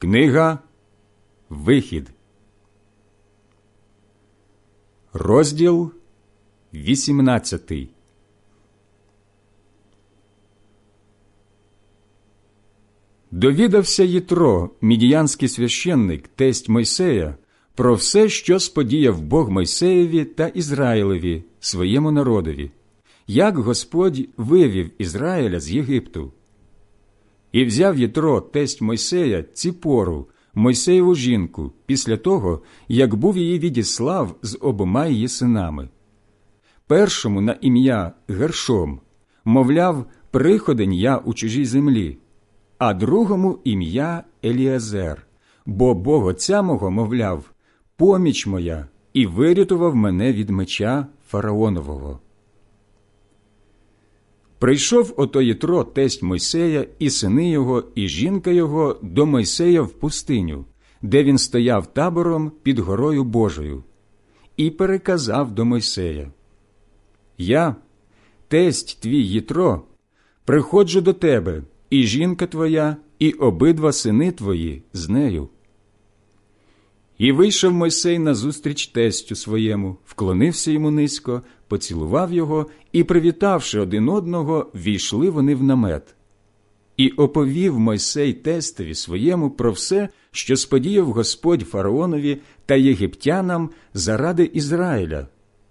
Книга Вихід, розділ 18 Довідався Єтро, мідіянський священник, тесть Мойсея, про все, що сподіяв Бог Мойсеєві та Ізраїлеві, своєму народові, як Господь вивів Ізраїля з Єгипту. І взяв Єтро, тесть Мойсея, ціпору, Мойсеєву жінку, після того, як був її відіслав з обома її синами. Першому на ім'я Гершом, мовляв, приходень я у чужій землі, а другому ім'я Еліазер, бо Бог отця мого, мовляв, поміч моя, і вирятував мене від меча фараонового. Прийшов ото Єтро, тесть Мойсея, і сини його, і жінка його до Мойсея в пустиню, де він стояв табором під горою Божою, і переказав до Мойсея: Я, тесть твій Єтро, приходжу до тебе, і жінка твоя, і обидва сини твої з нею. І вийшов Мойсей назустріч тестю своєму, вклонився йому низько, поцілував його і, привітавши один одного, війшли вони в намет. І оповів Мойсей тестові своєму про все, що сподіяв Господь фараонові та єгиптянам заради Ізраїля,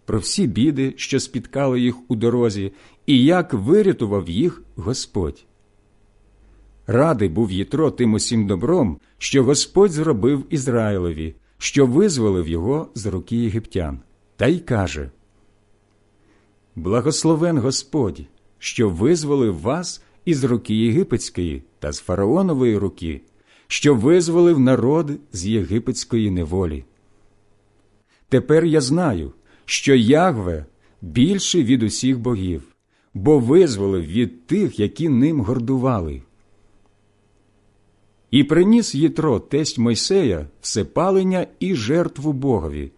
про всі біди, що спіткали їх у дорозі, і як вирятував їх Господь. Радий був Єтро тим усім добром, що Господь зробив Ізраїлові, що визволив його з руки єгиптян, та й каже Благословен Господь, що визволив вас із руки єгипетської та з фараонової руки, що визволив народ з єгипетської неволі. Тепер я знаю, що Ягве більший від усіх богів, бо визволив від тих, які ним гордували. І приніс Єтро тесть Мойсея всепалення і жертву Богові.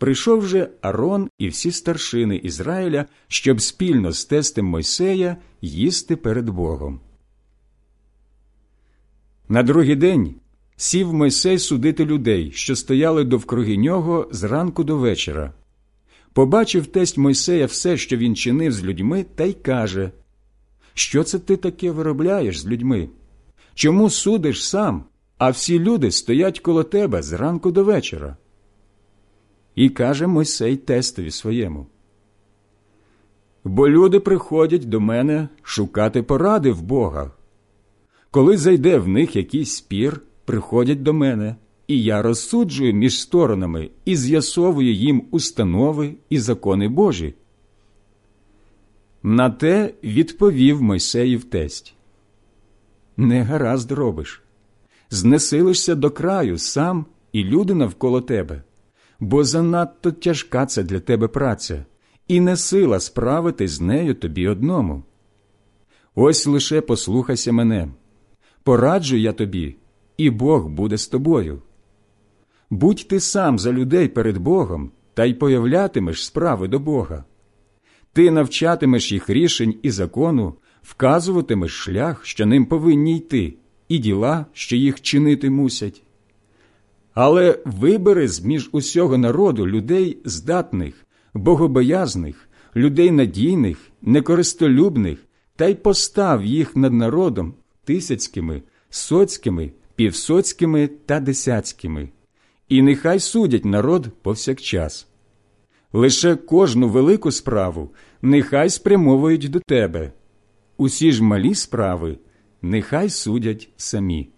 Прийшов же Арон і всі старшини Ізраїля, щоб спільно з тестем Мойсея їсти перед Богом. На другий день сів Мойсей судити людей, що стояли довкруги нього з ранку до вечора. Побачив тесть Мойсея все, що він чинив з людьми, та й каже Що це ти таке виробляєш з людьми? Чому судиш сам, а всі люди стоять коло тебе з ранку до вечора? І каже Мойсей тестові своєму. Бо люди приходять до мене шукати поради в Бога. Коли зайде в них якийсь спір, приходять до мене, і я розсуджую між сторонами і з'ясовую їм установи і закони Божі. На те відповів Мойсеїв тесть не гаразд робиш. Знесилишся до краю сам і люди навколо тебе, бо занадто тяжка це для тебе праця, і не сила справити з нею тобі одному. Ось лише послухайся мене, пораджу я тобі, і Бог буде з тобою. Будь ти сам за людей перед Богом та й появлятимеш справи до Бога. Ти навчатимеш їх рішень і закону, вказуватимеш шлях, що ним повинні йти, і діла, що їх чинити мусять. Але вибери з між усього народу людей здатних, богобоязних, людей надійних, некористолюбних, та й постав їх над народом тисяцькими, соцькими, півсоцькими та десяцькими, і нехай судять народ повсякчас. Лише кожну велику справу нехай спрямовують до тебе, усі ж малі справи нехай судять самі.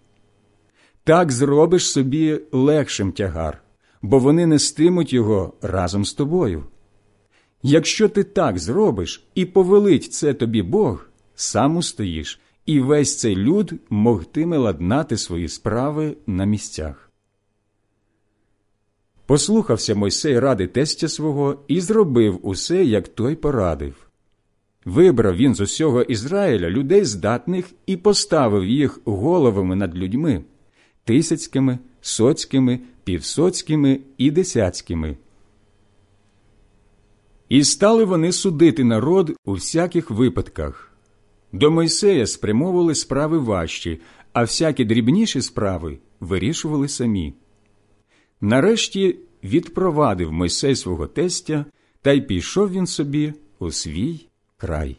Так зробиш собі легшим тягар, бо вони нестимуть його разом з тобою. Якщо ти так зробиш і повелить це тобі Бог, сам устоїш, і весь цей люд могтиме ладнати свої справи на місцях. Послухався Мойсей ради тестя свого і зробив усе, як той порадив. Вибрав він з усього Ізраїля людей здатних і поставив їх головами над людьми тисяцькими, соцькими, півсоцькими і десяцькими. І стали вони судити народ у всяких випадках. До Мойсея спрямовували справи важчі, а всякі дрібніші справи вирішували самі. Нарешті відпровадив Мойсей свого тестя, та й пішов він собі у свій край.